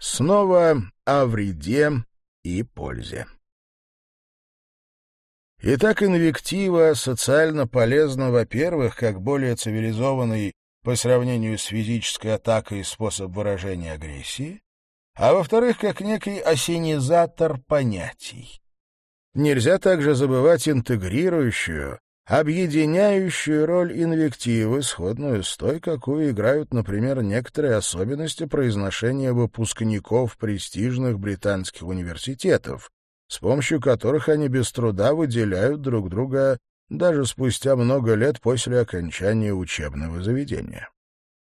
Снова о вреде и пользе. Итак, инвектива социально полезна, во-первых, как более цивилизованный по сравнению с физической атакой способ выражения агрессии, а во-вторых, как некий осенизатор понятий. Нельзя также забывать интегрирующую, объединяющую роль инвективы, сходную с той, какую играют, например, некоторые особенности произношения выпускников престижных британских университетов, с помощью которых они без труда выделяют друг друга даже спустя много лет после окончания учебного заведения.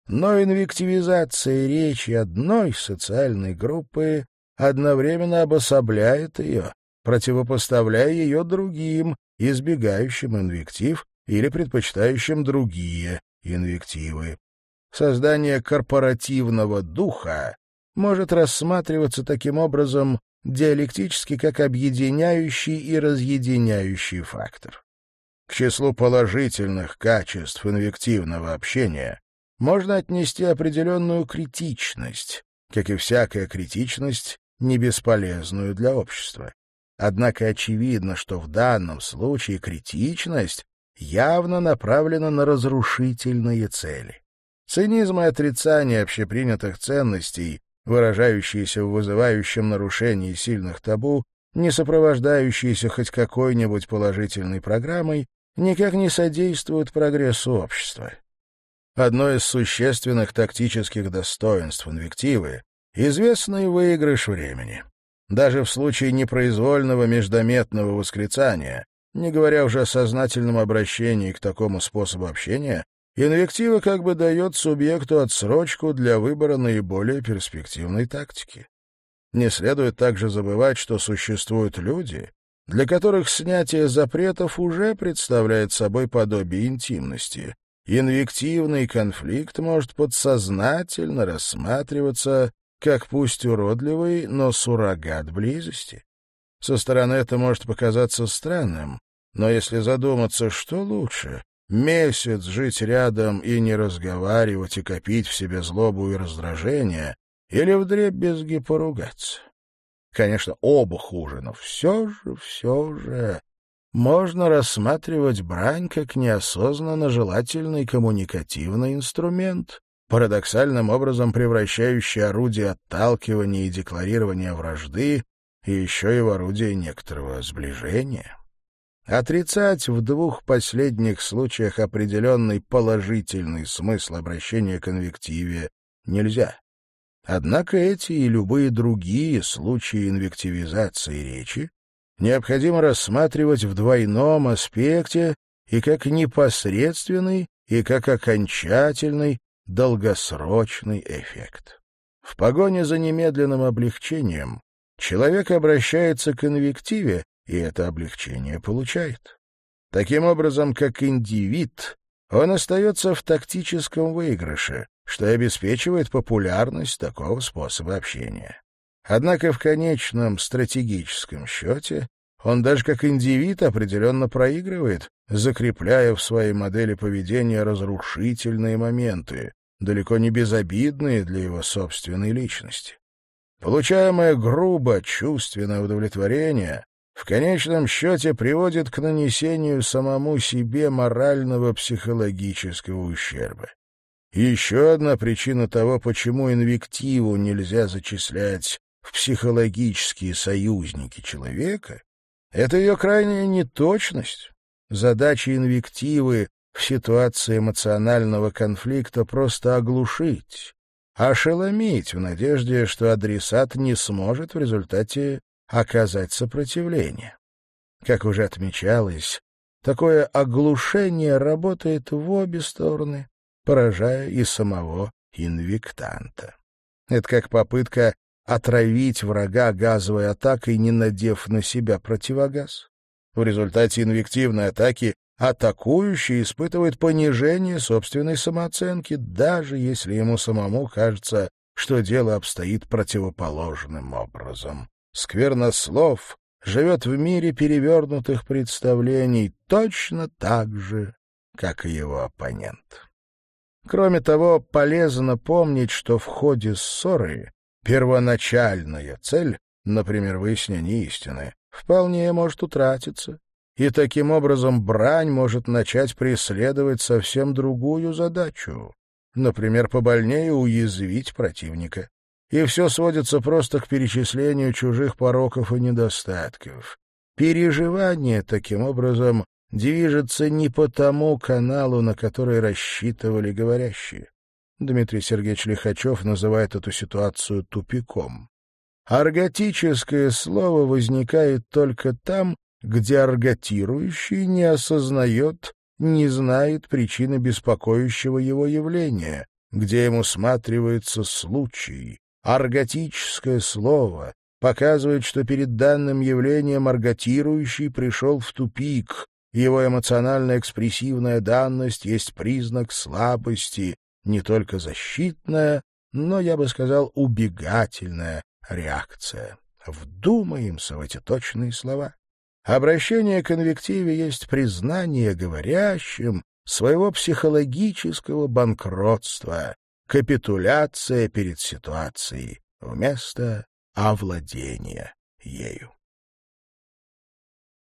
Но инвективизация речи одной социальной группы одновременно обособляет ее, противопоставляя ее другим, избегающим инвектив или предпочитающим другие инвективы. Создание корпоративного духа может рассматриваться таким образом диалектически как объединяющий и разъединяющий фактор. К числу положительных качеств инвективного общения можно отнести определенную критичность, как и всякая критичность, не бесполезную для общества. Однако очевидно, что в данном случае критичность явно направлена на разрушительные цели. Цинизм и отрицание общепринятых ценностей, выражающиеся в вызывающем нарушении сильных табу, не сопровождающиеся хоть какой-нибудь положительной программой, никак не содействуют прогрессу общества. Одно из существенных тактических достоинств инвективы — известный выигрыш времени. Даже в случае непроизвольного междометного восклицания, не говоря уже о сознательном обращении к такому способу общения, инвектива как бы дает субъекту отсрочку для выбора наиболее перспективной тактики. Не следует также забывать, что существуют люди, для которых снятие запретов уже представляет собой подобие интимности. Инвективный конфликт может подсознательно рассматриваться как пусть уродливый, но суррогат близости. Со стороны это может показаться странным, но если задуматься, что лучше — месяц жить рядом и не разговаривать и копить в себе злобу и раздражение, или вдребезги поругаться? Конечно, оба хуже, но все же, все же... Можно рассматривать брань как неосознанно желательный коммуникативный инструмент, парадоксальным образом превращающий орудие отталкивания и декларирования вражды и еще и в орудие некоторого сближения. Отрицать в двух последних случаях определенный положительный смысл обращения к инвективе нельзя. Однако эти и любые другие случаи инвективизации речи необходимо рассматривать в двойном аспекте и как непосредственный, и как окончательный долгосрочный эффект. В погоне за немедленным облегчением человек обращается к инвективе, и это облегчение получает. Таким образом, как индивид, он остается в тактическом выигрыше, что обеспечивает популярность такого способа общения. Однако в конечном стратегическом счете он даже как индивид определенно проигрывает, закрепляя в своей модели поведения разрушительные моменты, далеко не безобидные для его собственной личности. Получаемое грубо чувственное удовлетворение в конечном счете приводит к нанесению самому себе морального психологического ущерба. Еще одна причина того, почему инвективу нельзя зачислять в психологические союзники человека, это ее крайняя неточность. Задача инвективы в ситуации эмоционального конфликта просто оглушить, ошеломить в надежде, что адресат не сможет в результате оказать сопротивление. Как уже отмечалось, такое оглушение работает в обе стороны, поражая и самого инвектанта. Это как попытка отравить врага газовой атакой, не надев на себя противогаз. В результате инвективной атаки атакующий испытывает понижение собственной самооценки, даже если ему самому кажется, что дело обстоит противоположным образом. Сквернослов живет в мире перевернутых представлений точно так же, как и его оппонент. Кроме того, полезно помнить, что в ходе ссоры первоначальная цель, например, выяснение истины, вполне может утратиться, и таким образом брань может начать преследовать совсем другую задачу, например, побольнее уязвить противника. И все сводится просто к перечислению чужих пороков и недостатков. Переживание, таким образом, движется не по тому каналу, на который рассчитывали говорящие. Дмитрий Сергеевич Лихачев называет эту ситуацию тупиком. Арготическое слово возникает только там, где арготирующий не осознает, не знает причины беспокоящего его явления, где ему сматривается случай. Арготическое слово показывает, что перед данным явлением арготирующий пришел в тупик, его эмоционально-экспрессивная данность есть признак слабости, не только защитная, но, я бы сказал, убегательная реакция. Вдумаемся в эти точные слова. Обращение к инвективе есть признание говорящим своего психологического банкротства, капитуляция перед ситуацией вместо овладения ею.